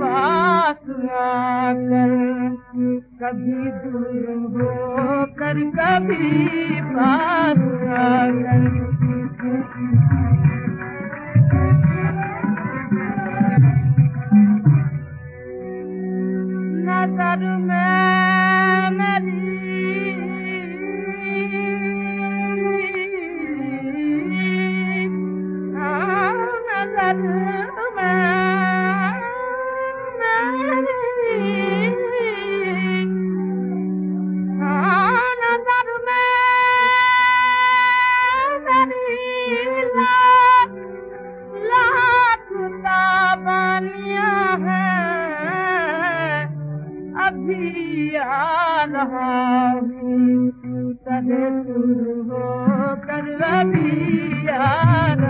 पास आकर कभी दूर हो कर कभी पास आकर हो। करी आ